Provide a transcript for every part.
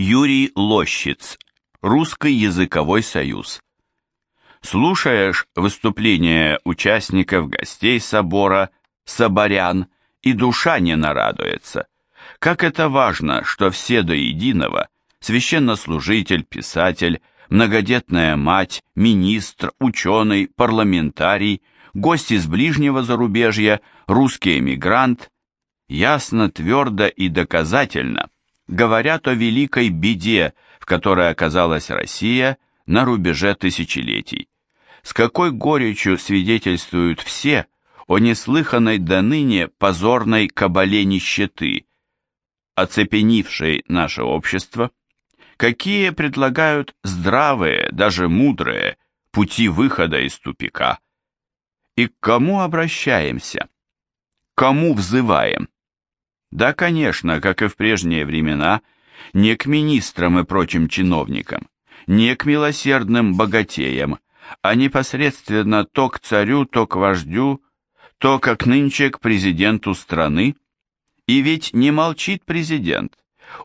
Юрий Лощиц. Русский языковой союз. Слушаешь выступления участников, гостей собора, соборян, и душа не нарадуется. Как это важно, что все до единого, священнослужитель, писатель, многодетная мать, министр, ученый, парламентарий, гость из ближнего зарубежья, русский эмигрант, ясно, твердо и доказательно говорят о великой беде, в которой оказалась Россия на рубеже тысячелетий. С какой горечью свидетельствуют все о неслыханной до ныне позорной кабале нищеты, оцепенившей наше общество, какие предлагают здравые, даже мудрые, пути выхода из тупика. И к кому обращаемся? Кому взываем? Да, конечно, как и в прежние времена, не к министрам и прочим чиновникам, не к милосердным богатеям, а непосредственно то к царю, то к вождю, то, как нынче, к президенту страны. И ведь не молчит президент,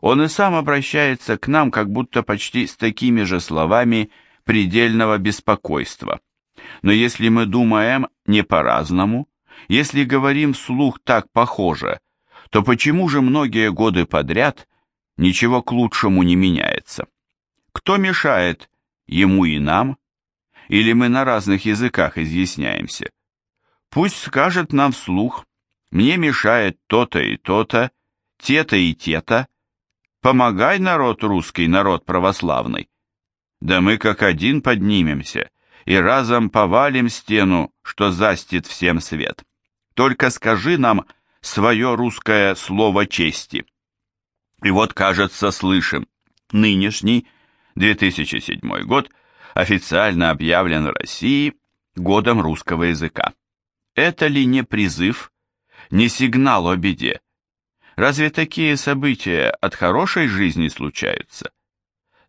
он и сам обращается к нам как будто почти с такими же словами предельного беспокойства. Но если мы думаем не по-разному, если говорим вслух так похоже, то почему же многие годы подряд ничего к лучшему не меняется? Кто мешает ему и нам? Или мы на разных языках изъясняемся? Пусть скажет нам вслух, мне мешает то-то и то-то, те-то и те-то. Помогай, народ русский, народ православный. Да мы как один поднимемся и разом повалим стену, что застит всем свет. Только скажи нам, свое русское слово чести. И вот, кажется, слышим, нынешний 2007 год официально объявлен в России годом русского языка. Это ли не призыв, не сигнал о беде? Разве такие события от хорошей жизни случаются?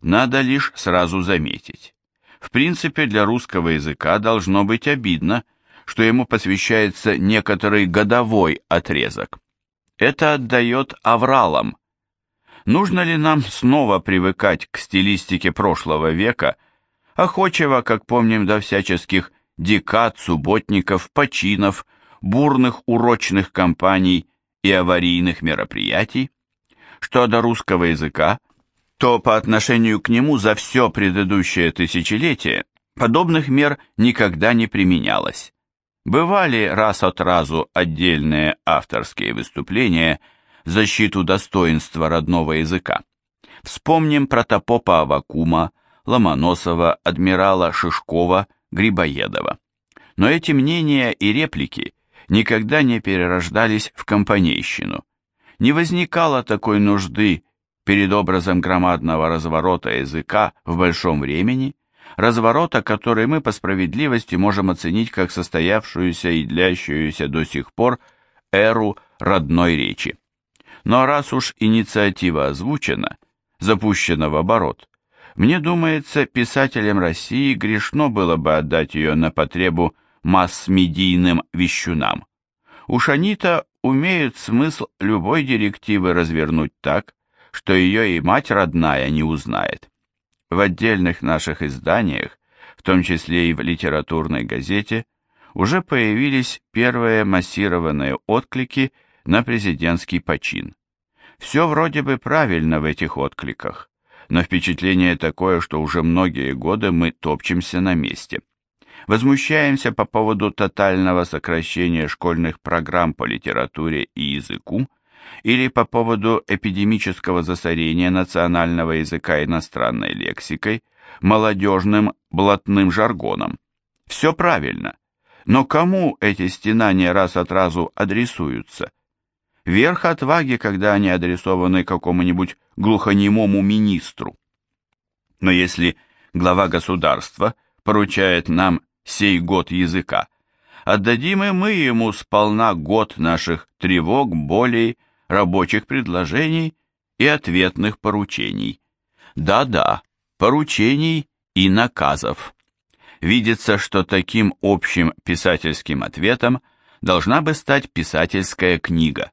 Надо лишь сразу заметить. В принципе, для русского языка должно быть обидно – что ему посвящается некоторый годовой отрезок. Это отдает авралам. Нужно ли нам снова привыкать к стилистике прошлого века, охочего, как помним, до всяческих декад, субботников, починов, бурных урочных кампаний и аварийных мероприятий? Что до русского языка, то по отношению к нему за все предыдущее тысячелетие подобных мер никогда не применялось. Бывали раз от разу отдельные авторские выступления в защиту достоинства родного языка. Вспомним протопопа Авакума, Ломоносова, адмирала Шишкова, Грибоедова. Но эти мнения и реплики никогда не перерождались в компанейщину. Не возникало такой нужды перед образом громадного разворота языка в большом времени, разворота, который мы по справедливости можем оценить как состоявшуюся и длящуюся до сих пор эру родной речи. Но раз уж инициатива озвучена, запущена в оборот, мне думается, писателям России грешно было бы отдать ее на потребу масс-медийным вещунам. Уж они-то умеют смысл любой директивы развернуть так, что ее и мать родная не узнает. В отдельных наших изданиях, в том числе и в литературной газете, уже появились первые массированные отклики на президентский почин. Все вроде бы правильно в этих откликах, но впечатление такое, что уже многие годы мы топчемся на месте. Возмущаемся по поводу тотального сокращения школьных программ по литературе и языку, или по поводу эпидемического засорения национального языка иностранной лексикой, молодежным блатным жаргоном. Все правильно. Но кому эти стенания раз от разу адресуются? Верх отваги, когда они адресованы какому-нибудь глухонемому министру. Но если глава государства поручает нам сей год языка, отдадим и мы ему сполна год наших тревог, болей, рабочих предложений и ответных поручений. Да-да, поручений и наказов. Видится, что таким общим писательским ответом должна бы стать писательская книга.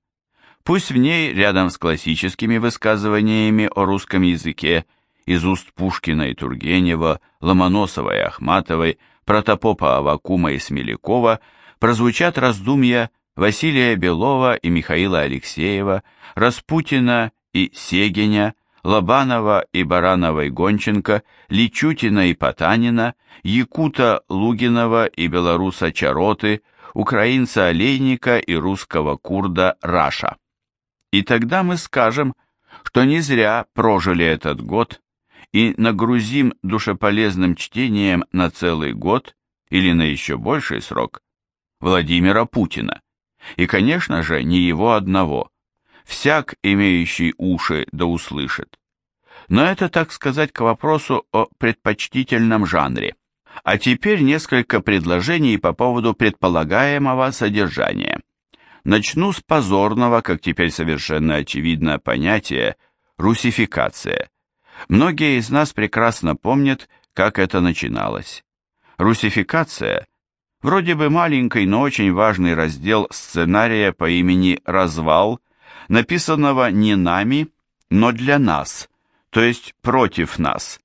Пусть в ней, рядом с классическими высказываниями о русском языке, из уст Пушкина и Тургенева, Ломоносова и Ахматовой, Протопопа Авакума и Смелякова, прозвучат раздумья Василия Белова и Михаила Алексеева, Распутина и Сегеня, Лобанова и Баранова и Гонченко, Личутина и Потанина, Якута Лугинова и белоруса Чароты, украинца Олейника и русского курда Раша. И тогда мы скажем, что не зря прожили этот год и нагрузим душеполезным чтением на целый год или на еще больший срок Владимира Путина. И, конечно же, не его одного. Всяк, имеющий уши, да услышит. Но это, так сказать, к вопросу о предпочтительном жанре. А теперь несколько предложений по поводу предполагаемого содержания. Начну с позорного, как теперь совершенно очевидно, понятия «русификация». Многие из нас прекрасно помнят, как это начиналось. Русификация – вроде бы маленький, но очень важный раздел сценария по имени «Развал», написанного не нами, но для нас, то есть против нас.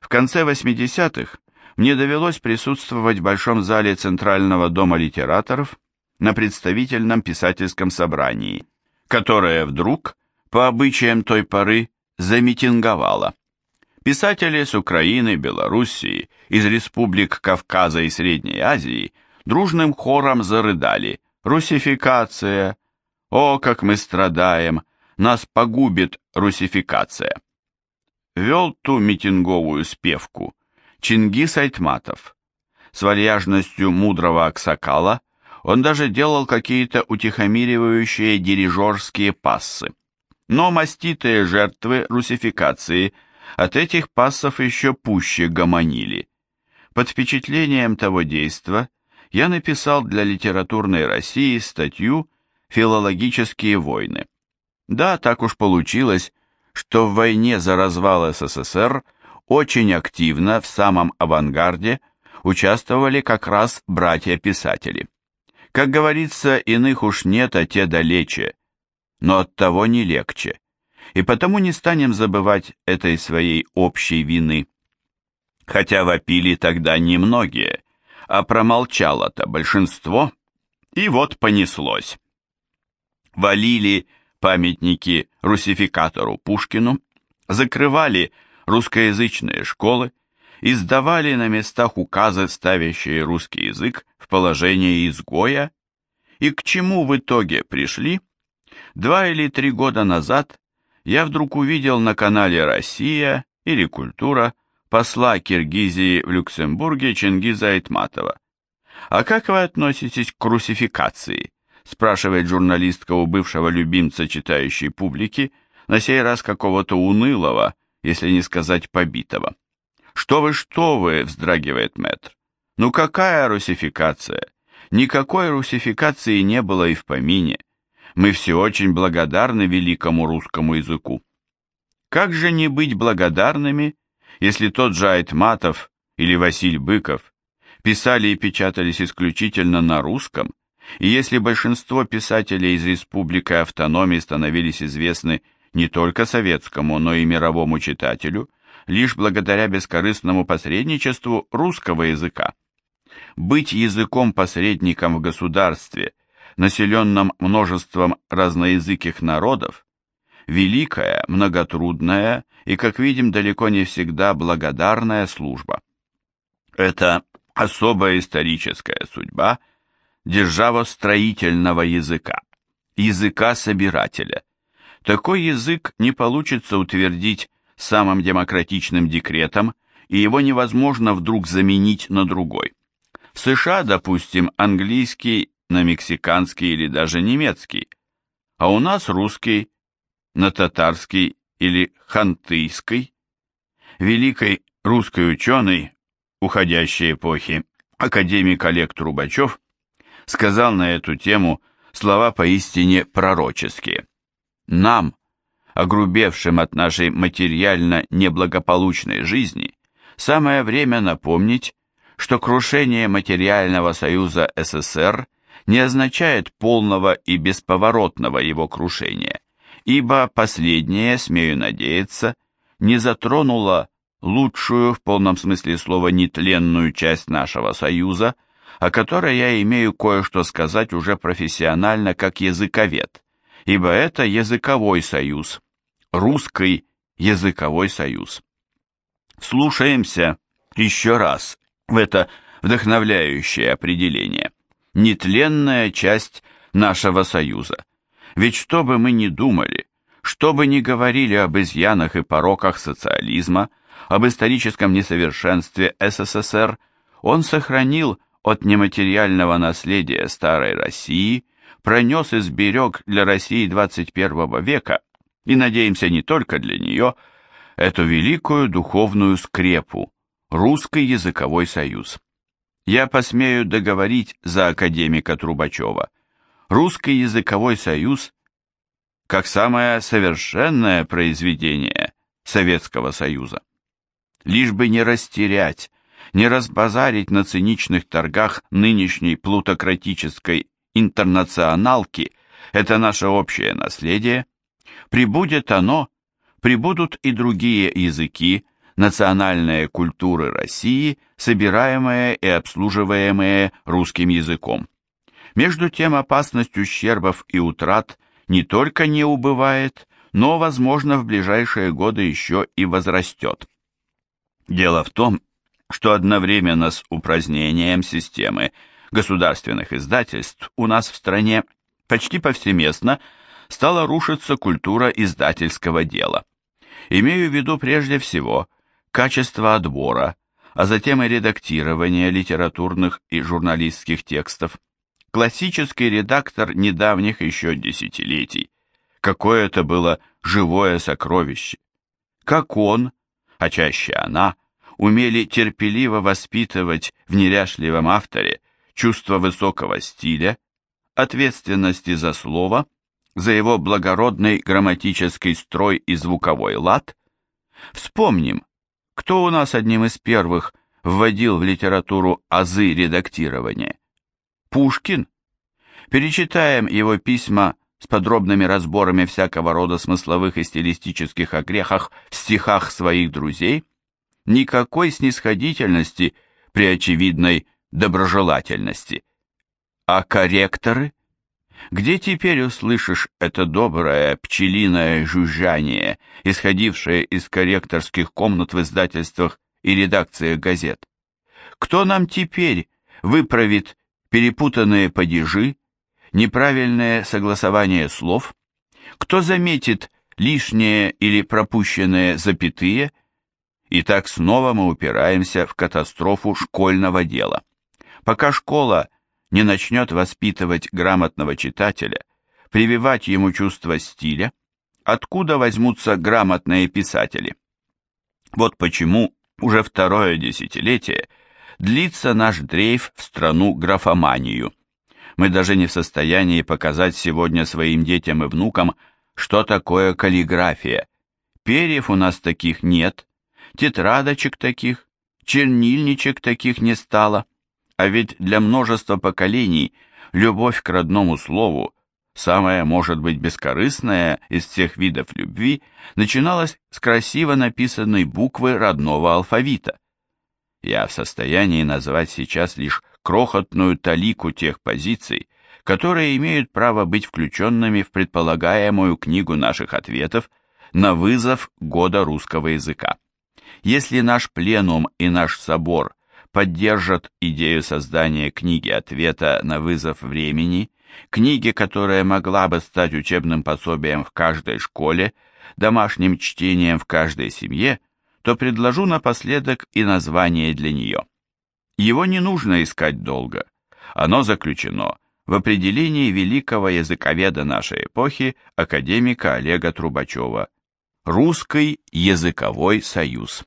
В конце 80-х мне довелось присутствовать в Большом зале Центрального дома литераторов на представительном писательском собрании, которое вдруг, по обычаям той поры, замитинговало. Писатели с Украины, Белоруссии, из республик Кавказа и Средней Азии дружным хором зарыдали «Русификация! О, как мы страдаем! Нас погубит русификация!» Вел ту митинговую спевку Чингис Айтматов. С вальяжностью мудрого аксакала он даже делал какие-то утихомиривающие дирижерские пассы. Но маститые жертвы русификации от этих пассов еще пуще гомонили. Под впечатлением того действа я написал для литературной России статью «Филологические войны». Да, так уж получилось, что в войне за развал СССР – очень активно в самом авангарде участвовали как раз братья-писатели. Как говорится, иных уж нет, а те далече, но от того не легче. И потому не станем забывать этой своей общей вины. Хотя вопили тогда немногие, а промолчало-то большинство, и вот понеслось. Валили памятники русификатору Пушкину, закрывали русскоязычные школы издавали на местах указы, ставящие русский язык в положение изгоя, и к чему в итоге пришли? Два или три года назад я вдруг увидел на канале «Россия» или «Культура» посла Киргизии в Люксембурге Чингиза Айтматова. «А как вы относитесь к русификации?» спрашивает журналистка у бывшего любимца читающей публики, на сей раз какого-то унылого, если не сказать побитого. «Что вы, что вы!» — вздрагивает мэтр. «Ну какая русификация? Никакой русификации не было и в помине. Мы все очень благодарны великому русскому языку». Как же не быть благодарными, если тот же Айтматов или Василь Быков писали и печатались исключительно на русском, и если большинство писателей из Республики Автономии становились известны не только советскому, но и мировому читателю, лишь благодаря бескорыстному посредничеству русского языка. Быть языком-посредником в государстве, населенном множеством разноязыких народов, великая, многотрудная и, как видим, далеко не всегда благодарная служба. Это особая историческая судьба державостроительного языка, языка собирателя, такой язык не получится утвердить самым демократичным декретом, и его невозможно вдруг заменить на другой. В США, допустим, английский на мексиканский или даже немецкий, а у нас русский на татарский или хантыйский. Великий русский ученый уходящей эпохи, академик Олег Трубачев, сказал на эту тему слова поистине пророческие. Нам, огрубевшим от нашей материально неблагополучной жизни, самое время напомнить, что крушение материального союза СССР не означает полного и бесповоротного его крушения, ибо последнее, смею надеяться, не затронуло лучшую в полном смысле слова нетленную часть нашего союза, о которой я имею кое-что сказать уже профессионально как языковед, ибо это языковой союз, русский языковой союз. Слушаемся еще раз в это вдохновляющее определение. Нетленная часть нашего союза. Ведь что бы мы ни думали, что бы ни говорили об изъянах и пороках социализма, об историческом несовершенстве СССР, он сохранил от нематериального наследия старой России, пронес и сберег для России 21 века, и, надеемся, не только для нее, эту великую духовную скрепу, Русский языковой союз. Я посмею договорить за академика Трубачева. Русский языковой союз как самое совершенное произведение Советского Союза. Лишь бы не растерять, не разбазарить на циничных торгах нынешней плутократической интернационалки, это наше общее наследие, прибудет оно, прибудут и другие языки, национальные культуры России, собираемые и обслуживаемые русским языком. Между тем опасность ущербов и утрат не только не убывает, но, возможно, в ближайшие годы еще и возрастет. Дело в том, что одновременно с упразднением системы государственных издательств у нас в стране почти повсеместно стала рушиться культура издательского дела. Имею в виду прежде всего качество отбора, а затем и редактирование литературных и журналистских текстов. Классический редактор недавних еще десятилетий. Какое это было живое сокровище. Как он, а чаще она, умели терпеливо воспитывать в неряшливом авторе чувство высокого стиля, ответственности за слово, за его благородный грамматический строй и звуковой лад. Вспомним, кто у нас одним из первых вводил в литературу азы редактирования? Пушкин. Перечитаем его письма с подробными разборами всякого рода смысловых и стилистических огрехах в стихах своих друзей. Никакой снисходительности при очевидной доброжелательности. А корректоры? Где теперь услышишь это доброе пчелиное жужжание, исходившее из корректорских комнат в издательствах и редакциях газет? Кто нам теперь выправит перепутанные падежи, неправильное согласование слов? Кто заметит лишние или пропущенные запятые? И так снова мы упираемся в катастрофу школьного дела. Пока школа не начнет воспитывать грамотного читателя, прививать ему чувство стиля, откуда возьмутся грамотные писатели? Вот почему уже второе десятилетие длится наш дрейф в страну графоманию. Мы даже не в состоянии показать сегодня своим детям и внукам, что такое каллиграфия. Перьев у нас таких нет, тетрадочек таких, чернильничек таких не стало. А ведь для множества поколений любовь к родному слову, самая, может быть, бескорыстная из всех видов любви, начиналась с красиво написанной буквы родного алфавита. Я в состоянии назвать сейчас лишь крохотную талику тех позиций, которые имеют право быть включенными в предполагаемую книгу наших ответов на вызов года русского языка. Если наш пленум и наш собор поддержат идею создания книги ответа на вызов времени, книги, которая могла бы стать учебным пособием в каждой школе, домашним чтением в каждой семье, то предложу напоследок и название для нее. Его не нужно искать долго. Оно заключено в определении великого языковеда нашей эпохи, академика Олега Трубачева. Русский языковой союз.